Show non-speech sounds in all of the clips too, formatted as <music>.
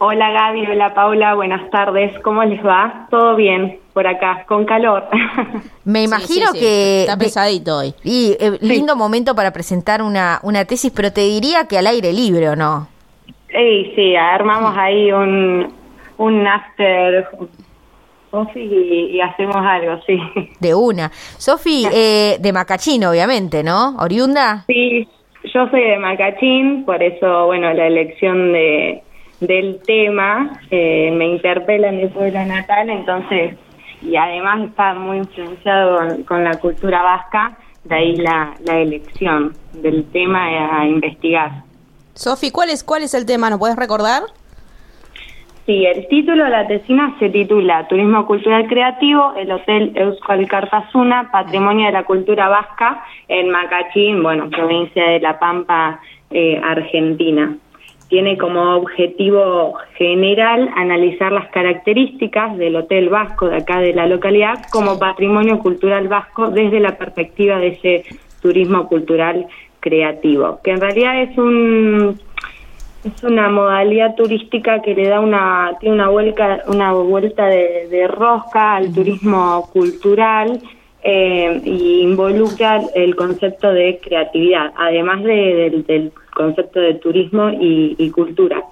Hola Gaby, hola Paula, buenas tardes. ¿Cómo les va? Todo bien por acá, con calor. <laughs> Me imagino que... Está pesadito hoy. Y eh, lindo momento para presentar una, una tesis, pero te diría que al aire libre, ¿o no? Sí, sí, armamos ahí un, un after y, y hacemos algo, sí. De una. Sofi, <laughs> eh, de Macachín, obviamente, ¿no? ¿Oriunda? Sí, yo soy de Macachín, por eso, bueno, la elección de del tema eh, me interpela en mi pueblo natal, entonces, y además está muy influenciado con, la cultura vasca, de ahí la, la elección del tema a investigar. Sofi, ¿cuál es, ¿cuál es el tema? ¿No puedes recordar? Sí, el título de la tesina se titula Turismo Cultural Creativo, el Hotel Euskal Cartazuna, Patrimonio de la Cultura Vasca en Macachín, bueno, provincia de La Pampa, eh, Argentina tiene como objetivo general analizar las características del Hotel Vasco de acá de la localidad como patrimonio cultural vasco desde la perspectiva de ese turismo cultural creativo, que en realidad es un es una modalidad turística que le da una tiene una vuelta una vuelta de, rosca al turismo cultural eh, y involucra el concepto de creatividad, además de, del concepto de turismo y, cultura,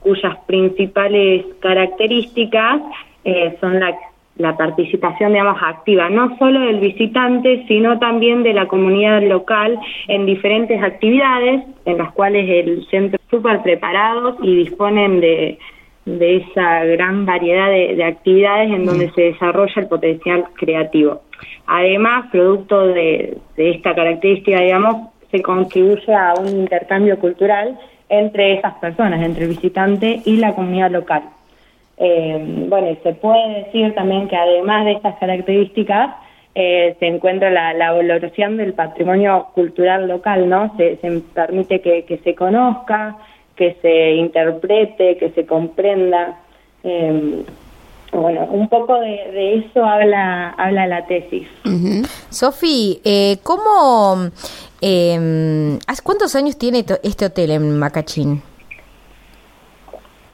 cuyas principales características eh, son la, la participación, digamos, activa, no solo del visitante, sino también de la comunidad local en diferentes actividades, en las cuales el centro súper preparados y disponen de, de esa gran variedad de, actividades en donde se desarrolla el potencial creativo. Además, producto de, de esta característica, digamos, se contribuye a un intercambio cultural entre esas personas, entre el visitante y la comunidad local. Eh, bueno, se puede decir también que además de estas características, eh, se encuentra la, la, valoración del patrimonio cultural local, ¿no? Se, permite que, se conozca, que se interprete, que se comprenda. Eh, bueno, un poco de, eso habla, habla la tesis. Sofi, eh, ¿cómo, eh, cuántos años tiene este hotel en Macachín?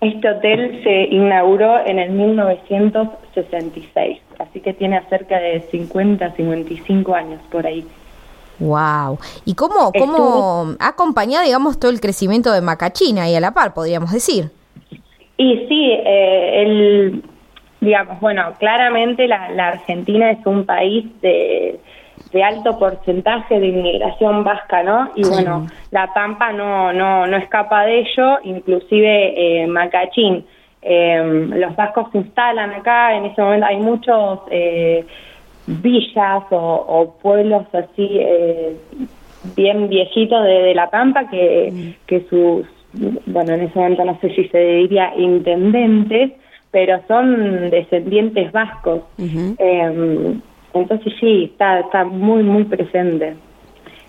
Este hotel se inauguró en el 1966, así que tiene cerca de 50, 55 años por ahí. Wow. ¿Y cómo, cómo ha acompañado, digamos, todo el crecimiento de Macachín ahí a la par, podríamos decir? Y sí, eh, el digamos, bueno, claramente la, Argentina es un país de, alto porcentaje de inmigración vasca, ¿no? Y bueno, La Pampa no, no, no escapa de ello, inclusive eh, Macachín. Em, los vascos se instalan acá, en ese momento hay muchos eh, villas o, pueblos así eh, bien viejitos de, La Pampa que, mm. que sus, bueno, en ese momento no sé si se diría intendentes, pero son descendientes vascos. Em, entonces sí, está, está muy, muy presente.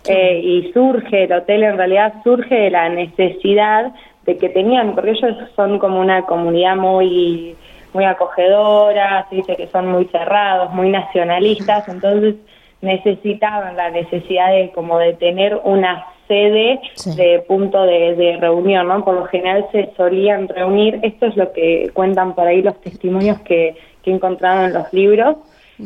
Eh, y surge, el hotel en realidad surge de la necesidad de que tenían, porque ellos son como una comunidad muy muy acogedora, se dice que son muy cerrados, muy nacionalistas, entonces necesitaban la necesidad de como de tener una sede de punto de, reunión, ¿no? Por lo general se solían reunir, esto es lo que cuentan por ahí los testimonios que, que he encontrado en los libros,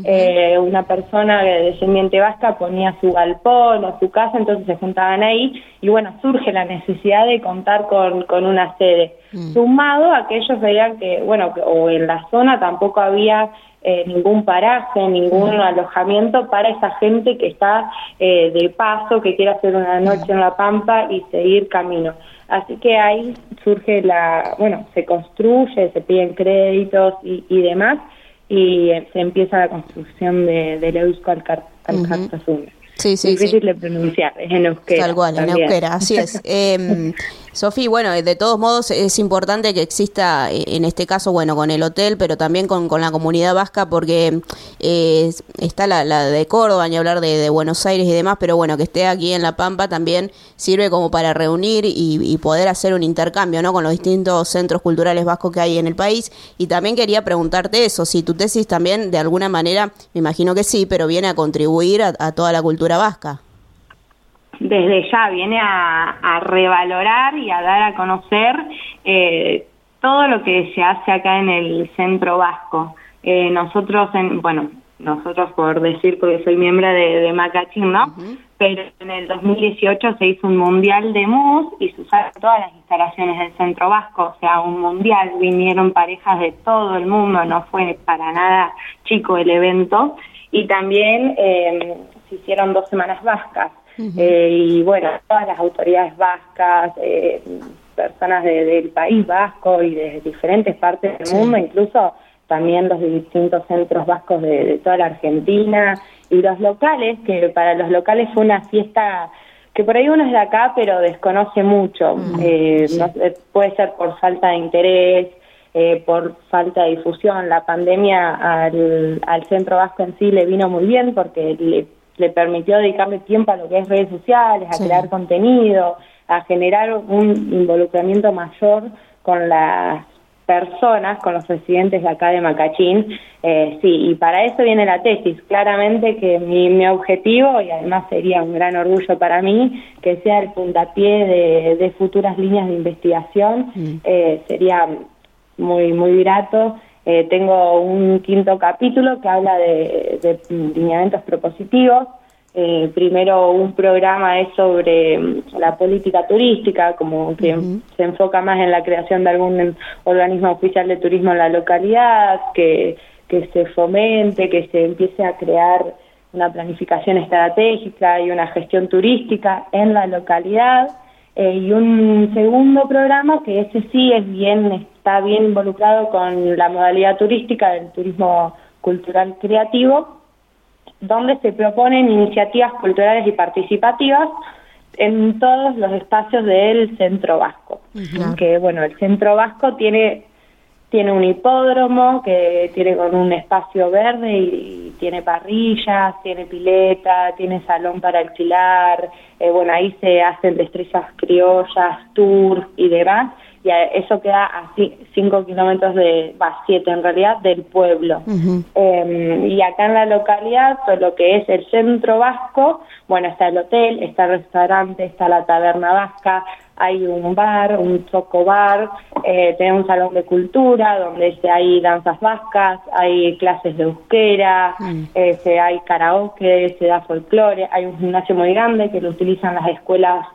eh, una persona descendiente vasca ponía su galpón o su casa, entonces se juntaban ahí y bueno, surge la necesidad de contar con, con una sede. Mm. Sumado a que ellos veían que, bueno, o en la zona tampoco había eh, ningún paraje, ningún alojamiento para esa gente que está eh, de paso, que quiere hacer una noche en La Pampa y seguir camino. Así que ahí surge la, bueno, se construye, se piden créditos y, y demás, y eh, se empieza la construcción de, del Euskal Sí, sí, Difícil de pronunciar, es en euskera. Tal cual, en euskera, así es. <laughs> Eh, Sofía, bueno, de todos modos es importante que exista, eh, en este caso, bueno, con el hotel, pero también con, con la comunidad vasca, porque eh, está la, la, de Córdoba, ni hablar de, Buenos Aires y demás, pero bueno, que esté aquí en La Pampa también sirve como para reunir y, poder hacer un intercambio, ¿no? Con los distintos centros culturales vascos que hay en el país. Y también quería preguntarte eso, si tu tesis también, de alguna manera, me imagino que sí, pero viene a contribuir a toda la cultura vasca desde ya viene a, revalorar y a dar a conocer eh, todo lo que se hace acá en el centro vasco. Eh, nosotros, en, bueno, nosotros por decir porque soy miembro de, de Macachín, ¿no? Pero en el 2018 se hizo un mundial de mus y se usaron todas las instalaciones del centro vasco, o sea, un mundial, vinieron parejas de todo el mundo, no fue para nada chico el evento. Y también eh, se hicieron dos semanas vascas. Eh, y bueno, todas las autoridades vascas, eh, personas del país vasco y de diferentes partes del mundo, incluso también los distintos centros vascos de, toda la Argentina y los locales, que para los locales fue una fiesta que por ahí uno es de acá pero desconoce mucho, eh, puede ser por falta de interés, por falta de difusión. La pandemia al, al centro vasco en sí le vino muy bien porque le le permitió dedicarle tiempo a lo que es redes sociales, a crear contenido, a generar un involucramiento mayor con las personas, con los residentes de acá de Macachín. Eh, sí, y para eso viene la tesis. Claramente que mi, mi, objetivo, y además sería un gran orgullo para mí, que sea el puntapié de, futuras líneas de investigación, mm. eh, sería muy, muy grato eh, tengo un quinto capítulo que habla de, de lineamientos propositivos. Eh, primero un programa es sobre mm, la política turística, como que se enfoca más en la creación de algún organismo oficial de turismo en la localidad, que, que se fomente, que se empiece a crear una planificación estratégica y una gestión turística en la localidad. Eh, y un segundo programa que ese sí es bien está bien involucrado con la modalidad turística del turismo cultural creativo, donde se proponen iniciativas culturales y participativas en todos los espacios del Centro Vasco. Que bueno, el Centro Vasco tiene tiene un hipódromo que tiene con un espacio verde y, tiene parrillas, tiene pileta, tiene salón para alquilar, eh, bueno, ahí se hacen destrezas criollas, tours y demás, y eso queda a cinco kilómetros de, va, siete en realidad, del pueblo. Em, y acá en la localidad, todo lo que es el centro vasco, bueno, está el hotel, está el restaurante, está la taberna vasca, hay un bar, un choco bar, eh, tenemos un salón de cultura donde hay danzas vascas, hay clases de euskera, mm. eh, hay karaoke, se da folclore, hay un gimnasio muy grande que lo utilizan las escuelas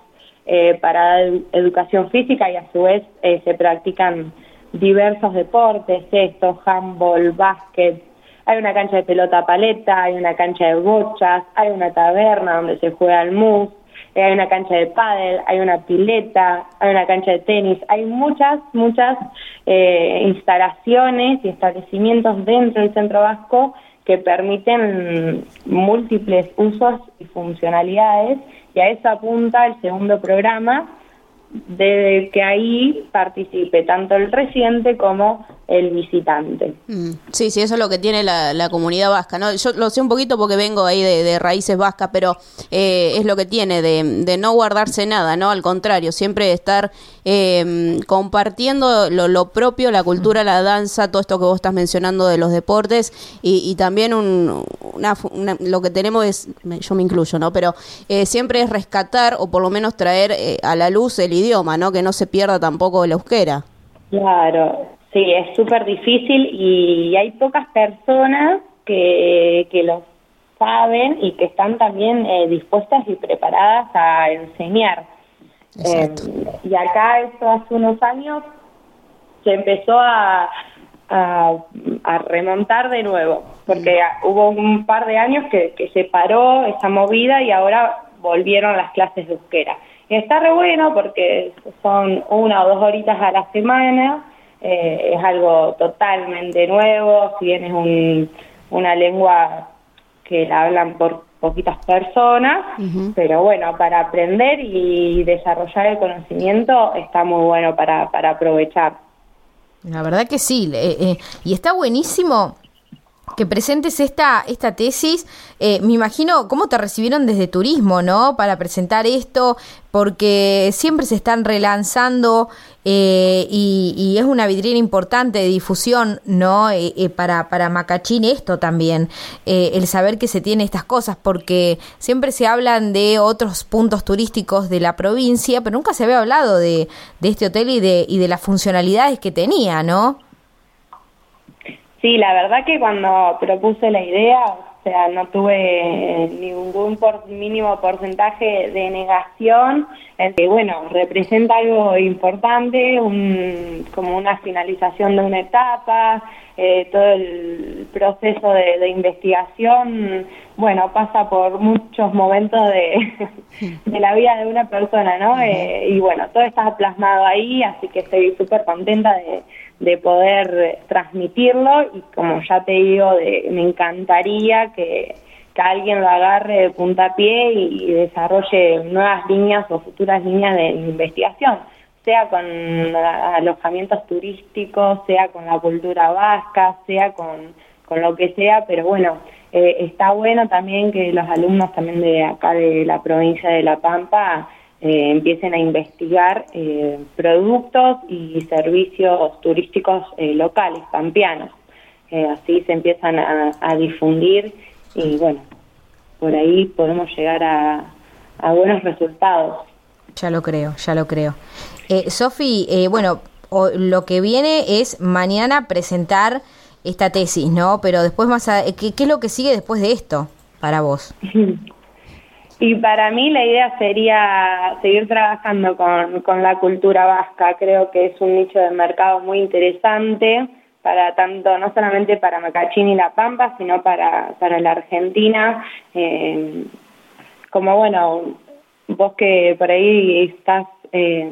eh, para educación física y a su vez eh, se practican diversos deportes, esto, handball, básquet, hay una cancha de pelota paleta, hay una cancha de bochas, hay una taberna donde se juega al mus, hay una cancha de pádel, hay una pileta, hay una cancha de tenis, hay muchas, muchas eh, instalaciones y establecimientos dentro del centro vasco que permiten múltiples usos y funcionalidades y a eso apunta el segundo programa de que ahí participe tanto el residente como el visitante. Mm, sí, sí, eso es lo que tiene la, comunidad vasca, ¿no? Yo lo sé un poquito porque vengo ahí de, raíces vascas, pero eh, es lo que tiene de, no guardarse nada, ¿no? Al contrario, siempre estar em, compartiendo lo, propio, la cultura, la danza, todo esto que vos estás mencionando de los deportes y, también un, una, lo que tenemos es, yo me incluyo, ¿no? Pero eh, siempre es rescatar o por lo menos traer eh, a la luz el idioma, ¿no? Que no se pierda tampoco el euskera. Claro, Sí, es súper difícil y hay pocas personas que, que lo saben y que están también eh, dispuestas y preparadas a enseñar. Eh, y acá, esto hace unos años, se empezó a, a, remontar de nuevo, porque mm. hubo un par de años que, que se paró esa movida y ahora volvieron las clases de euskera. Y está re bueno porque son una o dos horitas a la semana eh, es algo totalmente nuevo, si bien es un, una lengua que la hablan por poquitas personas, pero bueno, para aprender y desarrollar el conocimiento está muy bueno para, para aprovechar. La verdad que sí, eh, eh, y está buenísimo que presentes esta, esta tesis. Eh, me imagino cómo te recibieron desde turismo, ¿no? Para presentar esto, porque siempre se están relanzando eh, y, es una vidriera importante de difusión, ¿no? Eh, para, para Macachín esto también, el saber que se tiene estas cosas, porque siempre se hablan de otros puntos turísticos de la provincia, pero nunca se había hablado de, de este hotel y de, y de las funcionalidades que tenía, ¿no? Sí, la verdad que cuando propuse la idea, o sea, no tuve ningún por, mínimo porcentaje de negación. que, bueno, representa algo importante, un, como una finalización de una etapa, eh, todo el proceso de, investigación, bueno, pasa por muchos momentos de, <laughs> de la vida de una persona, ¿no? Eh, y bueno, todo está plasmado ahí, así que estoy súper contenta de de poder transmitirlo y como ya te digo, de, me encantaría que, alguien lo agarre de puntapié y, desarrolle nuevas líneas o futuras líneas de, investigación, sea con alojamientos turísticos, sea con la cultura vasca, sea con, con lo que sea, pero bueno, eh, está bueno también que los alumnos también de acá de la provincia de La Pampa eh, empiecen a investigar eh, productos y servicios turísticos eh, locales, pampeanos. así se empiezan a, difundir y bueno, por ahí podemos llegar a, buenos resultados. Ya lo creo, ya lo creo. Sofi, bueno, lo que viene es mañana presentar esta tesis, ¿no? Pero después más, ¿qué, ¿qué es lo que sigue después de esto para vos? <laughs> Y para mí la idea sería seguir trabajando con, con la cultura vasca. Creo que es un nicho de mercado muy interesante para tanto, no solamente para Macachín y La Pampa, sino para, para la Argentina. Eh, como bueno, vos que por ahí estás eh,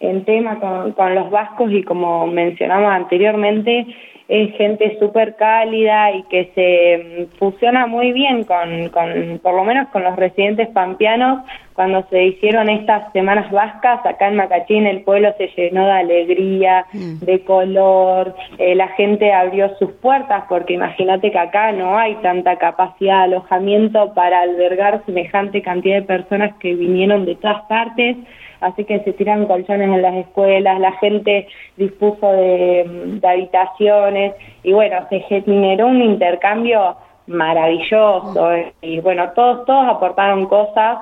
en tema con, con los vascos y como mencionamos anteriormente, es gente súper cálida y que se mm, fusiona muy bien con, con, por lo menos con los residentes pampeanos. Cuando se hicieron estas semanas vascas, acá en Macachín el pueblo se llenó de alegría, mm. de color, eh, la gente abrió sus puertas, porque imagínate que acá no hay tanta capacidad de alojamiento para albergar semejante cantidad de personas que vinieron de todas partes así que se tiran colchones en las escuelas, la gente dispuso de, habitaciones y bueno, se generó un intercambio maravilloso y bueno, todos, todos aportaron cosas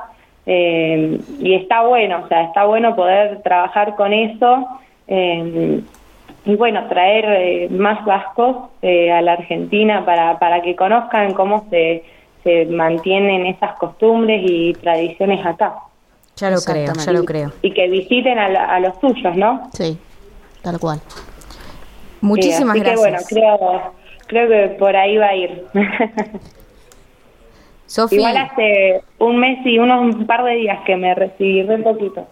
eh, y está bueno, o sea, está bueno poder trabajar con eso eh, y bueno, traer eh, más vascos a la Argentina para, para que conozcan cómo se, se mantienen esas costumbres y tradiciones acá. Ya lo creo, ya lo creo. Y que visiten a, los suyos, ¿no? Sí, tal cual. Muchísimas gracias. Que, bueno, creo, creo que por ahí va a ir. <laughs> Sofía. Igual hace un mes y unos un par de días que me recibí un poquito.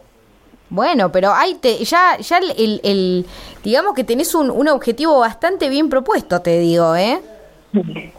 Bueno, pero ahí te, ya, ya el, el, digamos que tenés un, un objetivo bastante bien propuesto, te digo, ¿eh? <laughs>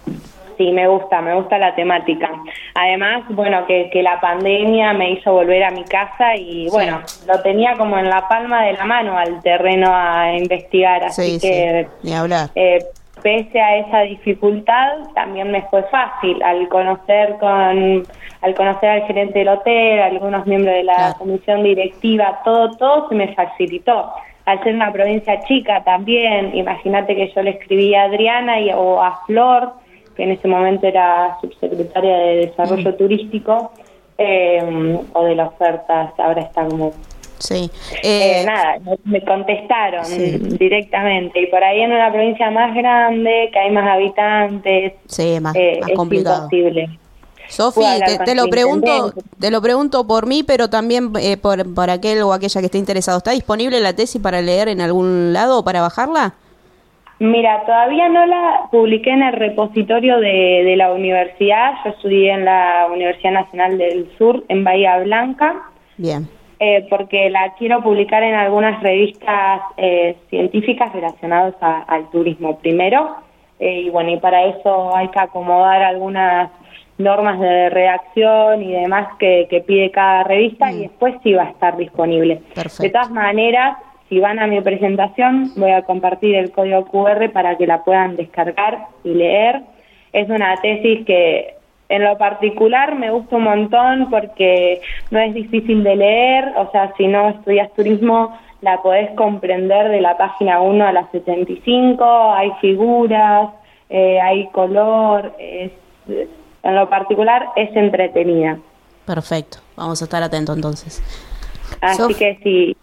Sí, me gusta, me gusta la temática. Además, bueno, que, que la pandemia me hizo volver a mi casa y bueno, lo tenía como en la palma de la mano al terreno a investigar, así que Ni hablar. Eh, pese a esa dificultad, también me fue fácil al conocer con al conocer al gerente del hotel, algunos miembros de la comisión directiva, todo todo se me facilitó. Al ser una provincia chica también, imagínate que yo le escribí a Adriana y, o a Flor que en ese momento era subsecretaria de Desarrollo mm. Turístico, eh, o de la oferta, ahora está como... Sí. Eh, eh, nada, me contestaron directamente. Y por ahí en una provincia más grande, que hay más habitantes, sí, más, más complicado. imposible. Sofi, te, lo pregunto, te lo pregunto por mí, pero también por, por aquel o aquella que esté interesado. ¿Está disponible la tesis para leer en algún lado o para bajarla? Mira, todavía no la publiqué en el repositorio de, la universidad. Yo estudié en la Universidad Nacional del Sur, en Bahía Blanca. Bien. Eh, porque la quiero publicar en algunas revistas eh, científicas relacionadas al turismo primero. Eh, y bueno, y para eso hay que acomodar algunas normas de redacción y demás que, pide cada revista y después sí va a estar disponible. De todas maneras, si van a mi presentación, voy a compartir el código QR para que la puedan descargar y leer. es una tesis que en lo particular me gusta un montón porque no es difícil de leer, o sea, si no estudias turismo la podés comprender de la página 1 a la 75, hay figuras, eh, hay color, es, en lo particular es entretenida. Perfecto, vamos a estar atentos entonces. Así que sí.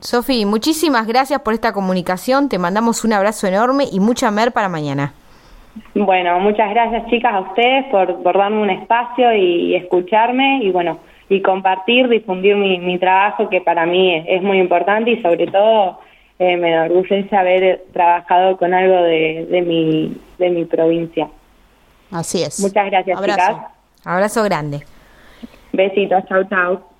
Sofi, muchísimas gracias por esta comunicación, te mandamos un abrazo enorme y mucha mer para mañana. Bueno, muchas gracias chicas a ustedes por, por darme un espacio y escucharme y bueno, y compartir, difundir mi, mi trabajo que para mí es, muy importante y sobre todo eh, me enorgullece haber trabajado con algo de, de, mi, de mi provincia. Así es. Muchas gracias Abrazo. chicas. Abrazo grande. Besitos, chau chau.